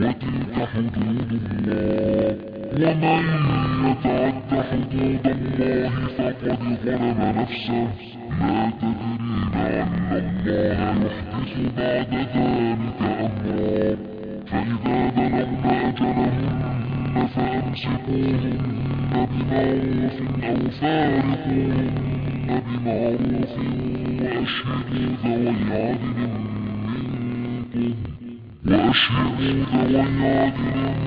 وتلك حدود الله ومن يتعد حدود الله فقد ظلم نفسه لا تدري لعل الله يحدث بعد ذلك أمرا فإذا بلغن أجلهن فأمسكوهن بمعروف أو فارقوهن بمعروف وأشهدوا ذوي عدل وأشهدوا ذوي عدل منكم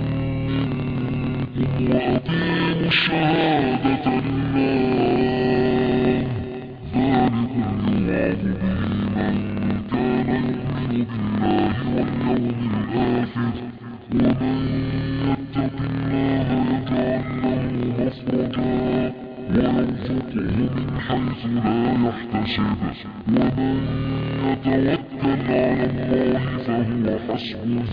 وأقيموا الشهادة لله. ذلكم يوعظ به من حيث لا يحتسب. ومن يتوكل على الله فهو حسبه.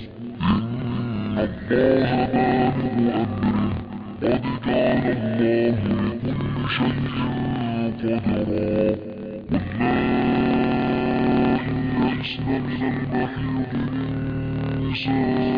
إن الله بالغ أمره. قد جعل الله لكل شيء قدرا. واللائي يئسن من المحيض من نسائكم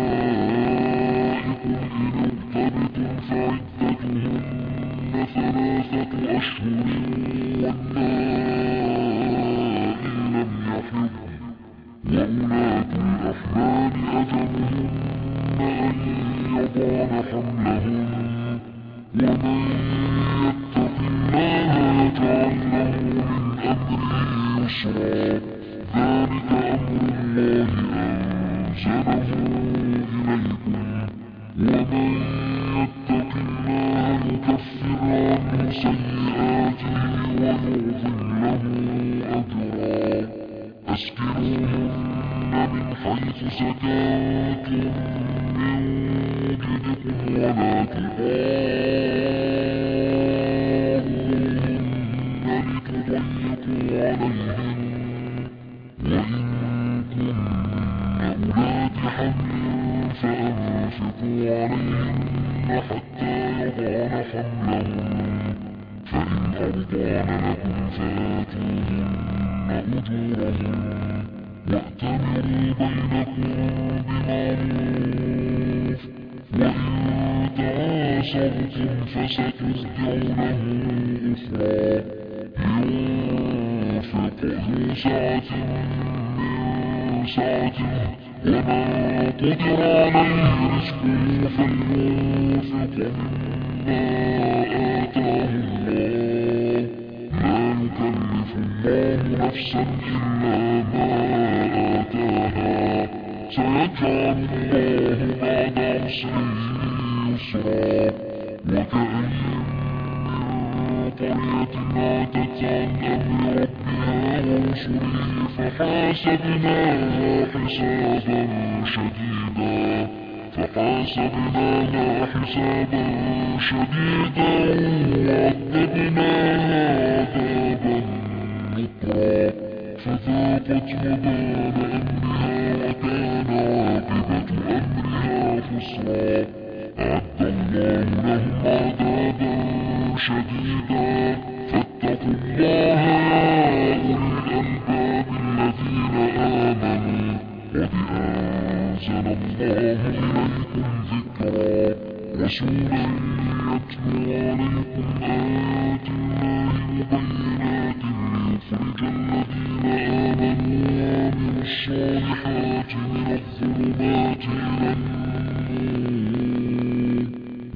أسكنوهن من حيث سكنتم من وجدكم ولا تضاروهن لتضيقوا عليهن وإن كن أولاد حمل فأنفقوا عليهن حتى يضعن حملهن فإن أرضعن لكم فآتوهن أجورهن واعتمروا بينكم بمعروف وإن تعاصرتم فسترجع له أخرى ينفق ذو سعة من سعته وما قدر عليه رزقه فلينفق مما آتاه الله لا يكلف الله نفسا إلا سيجعل الله بعد عسر يسرا وكأين قرية عاتت عن أمر ربها ورسله فحاسبناها حسابا شديدا فحاسبناها حسابا شديدا وعذبناها عذابا نكرا فذاقت وبال أمرها عاقبة أمرها خسرا أعد الله لهم عذابا شديدا فاتقوا الله يا أولي الألباب الذين آمنوا قد الله إليكم ذكرا رسولا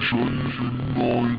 Sunshine in my